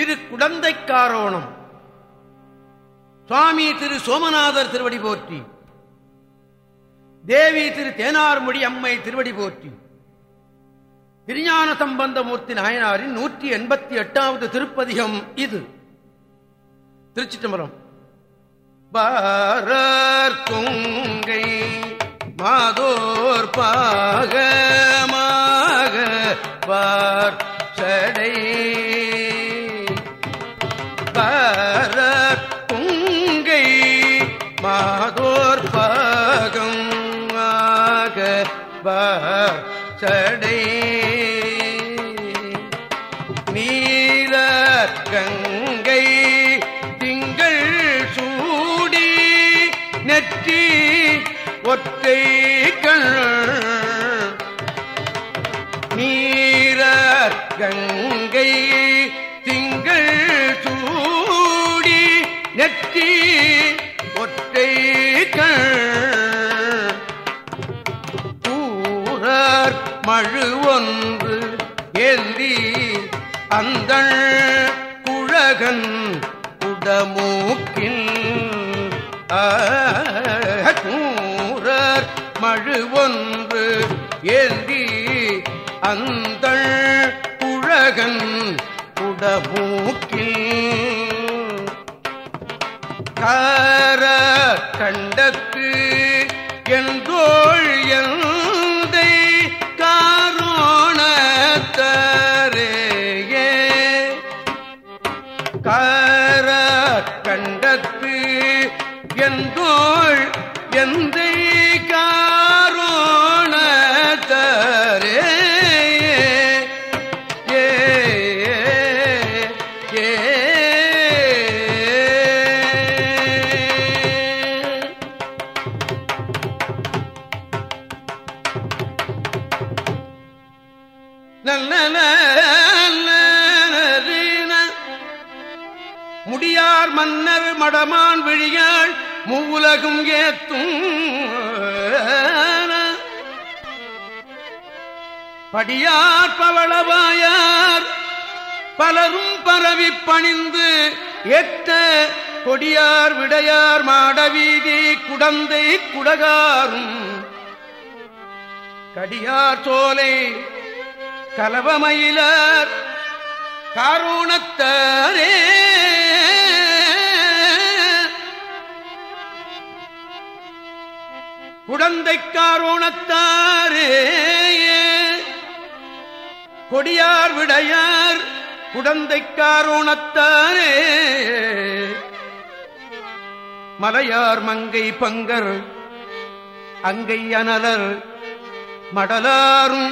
திரு குடந்தைக்காரோணம். சுவாமி திரு சோமநாதர் திருவடி போற்றி. தேவி திரு தேனார்மொழி அம்மை திருவடி போற்றி. திருஞான சம்பந்தமூர்த்தி நாயனாரின் நூற்றி எண்பத்தி எட்டாவது திருப்பதிகம் இது. திருச்சி தம்பரம் பாரர் கொங்கை மாதோர் பாக ஒற்றை கண். நீர கங்கை திங்கள் சூடி நெற்றி ஒற்றை கண். கூறர் மழு ஒன்று ஏந்தி அந்த குழகன் உடமூக்கில் கூறர் மழு ஒன்று ஏந்தி அந்த குழகன் உடமூக்கில். கார கண்டத்து என் தோழியன் படியார் பவளவாயார் பலரும் பரவி பணிந்து எட்ட கொடியார் விடையார் மாடவீதி குடந்தை குடகாரும். கடியார் சோலை கலவமயிலர் காரணத்தாரே குடந்தை காரோணத்தாரே கொடியார் விடையார் குடந்தை காரோணத்தாரே மலையார் மங்கை பங்கர் அங்கை அனலர் மடலாரும்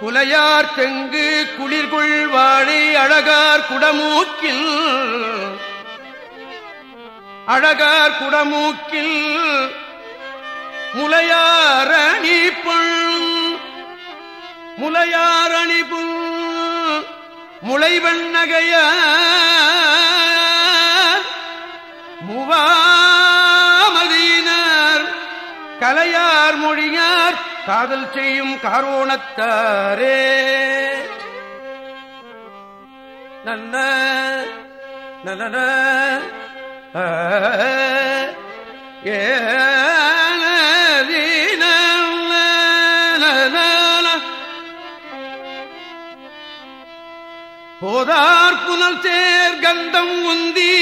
குலையார் தெங்கு குளிர்கொள் வாழை அழகார் குடமூக்கில். அழகார் குடமூக்கில் முலையாரணி பொன் முலையாரணி புல் முளைவன் நகைய முவாமதியினர் கலையார் மொழியார் காதல் செய்யும் காரோணத்தாரே. நன்ன நன போதார் புனல் சேர் கந்தம் உந்தி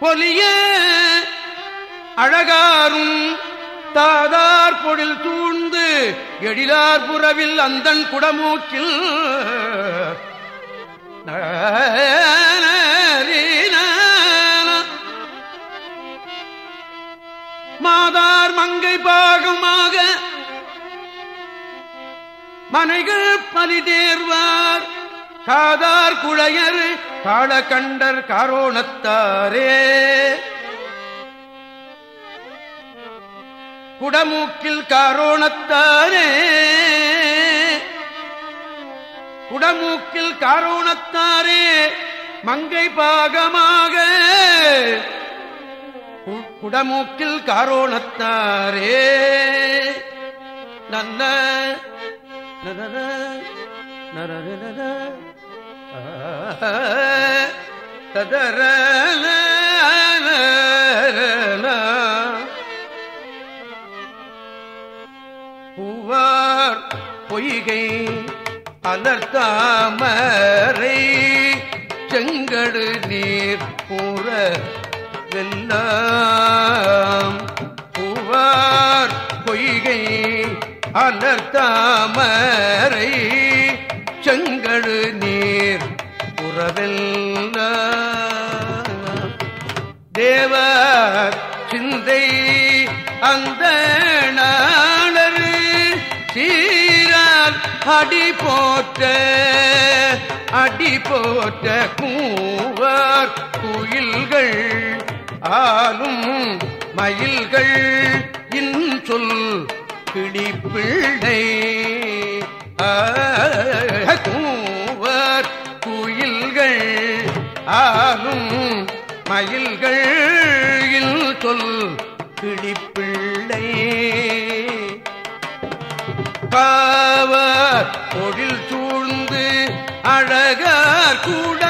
பொலிய அழகாரும் தாதார் பொழில் தூழ்ந்து எழிலார் புறவில் அந்தன் குடமூக்கில் மாதார் மங்கை பாகமாக மனைகள் பலிதேர்வார் காதார் குழையர் காளகண்டர் காரோணத்தாரே. குடமூக்கில் காரோணத்தாரே. குடமூக்கில் காரோணத்தாரே. மங்கை பாகமாக. குடமூக்கில் காரோணத்தாரே. நல்ல ததர பூவார் பொய்கை அலர்த்தாமரை செங்கடு நீர் பூர வெல்லாம் பூவார் பொய்கை அலர்த்தாமரை செங்கழு நீர் புறவெல்லாம் தேவ சிந்தை அந்த நாளர் சீரால் அடி போற்ற அடி போற்ற கூவார் குயில்கள் ஆளும் மயில்கள். இன்சொல் கிளி பிள்ளை. கூவர் குயில்கள் ஆகும். மயில்கள் சொல் கிடிப்பிள்ளை காவர் தொழில் சூழ்ந்து அழகார் கூட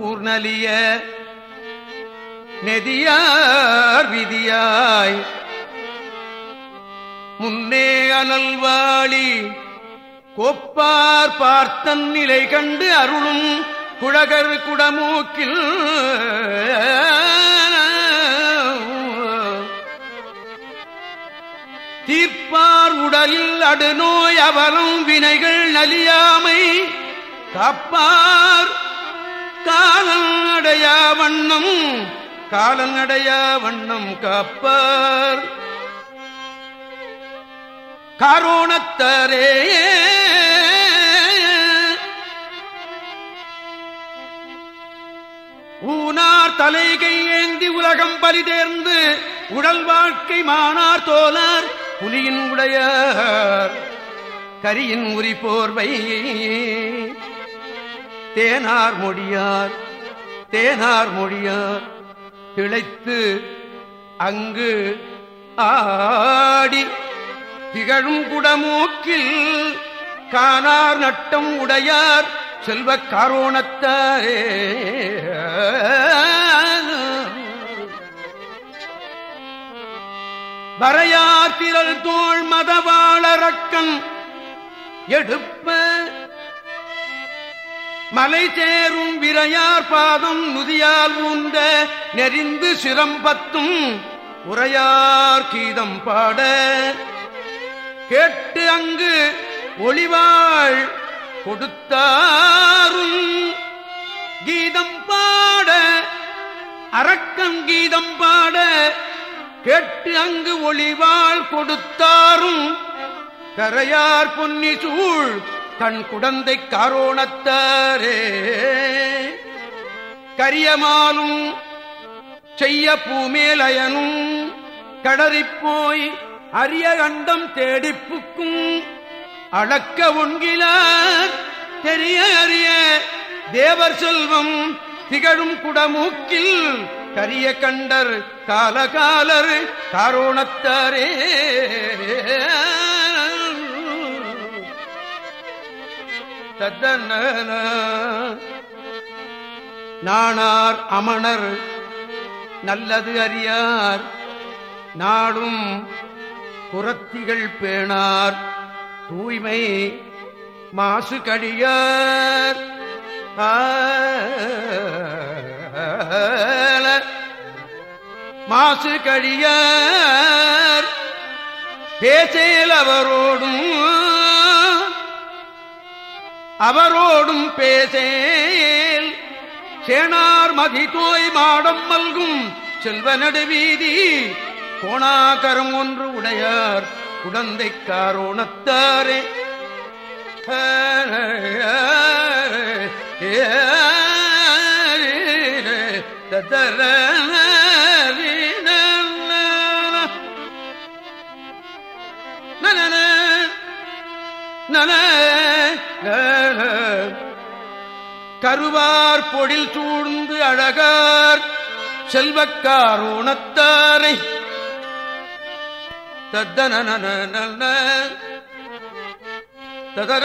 முப்பூர் நெதியார் விதியாய் முன்னே அனல்வாளி கோப்பார் பார்த்தன் நிலை கண்டு அருளும் குழகர் குடமூக்கில் தீர்ப்பார் உடலில் அடுநோய் அவரும் வினைகள் நலியாமை காப்பார் காலனடையா வண்ணம் காலனடையா வண்ணம் காப்பார். காரோணத்தரே ஊனார் தலைகை ஏந்தி உலகம் பலிதேர்ந்து உடல் வாழ்க்கை மானார் தோலார் புலியின் உடையார் கரியின் உரி போர்வை தேனார் மொழியார் தேனார் மொழியார் திளைத்து அங்கு ஆடி திகழும் குடமூக்கில் காணார் நட்டம் உடையார் செல்வ காரோணத்தாரே. வரையார் திரள் தோல் மதவாளரக்கன் எடுப்ப மலை சேரும் விரையார் பாதம் நுதியால் ஊந்த நெறிந்து சிரம்பத்தும் உரையார் கீதம் பாட. கேட்டு அங்கு ஒளிவாள் கொடுத்தாரும் கீதம் பாட அரக்கம் கீதம் பாட. கேட்டு அங்கு ஒளிவாள் கொடுத்தாரும் கரையார் பொன்னி சூழ் தன் குடந்தை காரோணத்தாரே. கரியமாலும் செய்ய பூமேலயனும் கடறிப்போய் அரிய அண்டம் தேடிப்புக்கும் அளக்க ஒன்கிலார் தெரிய அறிய தேவர் செல்வம் திகழும் குடமூக்கில் கரிய கண்டர் காலகாலர் காரோணத்தாரே. நாணார் அமணர் நல்லது அறியார். நாடும் குரத்திகள் பேணார். தூய்மை மாசு கடியார். மாசு கழியார் பேசேல் அவரோடும் அவரோடும் பேசேல். சேனார் மதி மாடம் மல்கும் செல்வ நடுவீதி கோணாகரம் ஒன்று உடையார் குடந்தை காரோணத்தாரே ஏ அருவார் பொழில் சூழ்ந்து அழகார் செல்வக்காரோணத்தாரை தத்தன ததர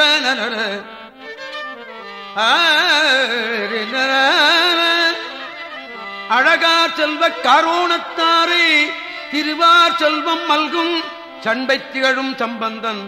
அழகார் செல்வ காரோணத்தாரை திருவார் செல்வம் மல்கும் சண்பை திகழும் சம்பந்தன்.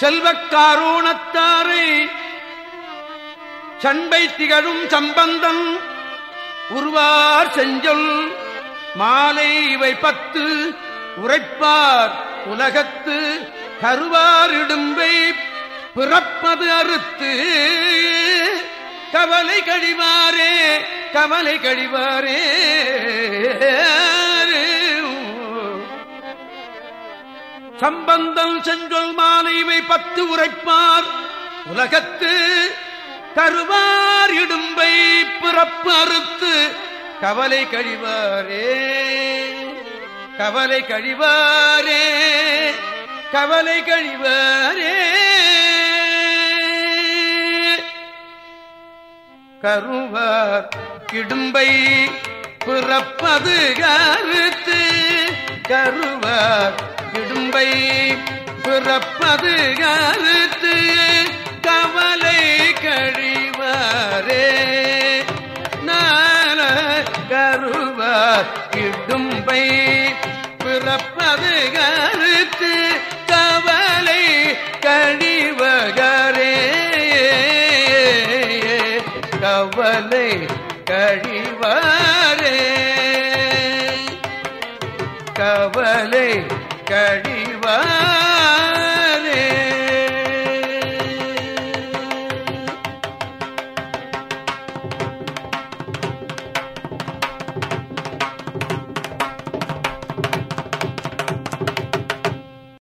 செல்வக்காரோணத்தாரை சண்பை திகழும் சம்பந்தம் உருவார் செஞ்சொல் மாலை இவை பத்து உரைப்பார் உலகத்து கருவாரிடும்பை பிறப்பது அறுத்து. கவலை கழிவாரே கவலை கழிவாரே. சம்பந்தம் செஞ்சொல் மாலைவை பத்து உரைப்பார். உலகத்து தருவார் இடும்பை பிறப்பு அறுத்து. கவலை கழிவாரே கவலை கழிவாரே கவலை கழிவாரே. கருவார். இடும்பை பிறப்பது கருத்து. கருவார் இடும்பை பிறப்பது கருத்து. கவலை கழிவாரே. நான கருவார் இடும்பை பிறப்பது கருத்து. கவலை கழிவாரே. கவலை கழிவாரே.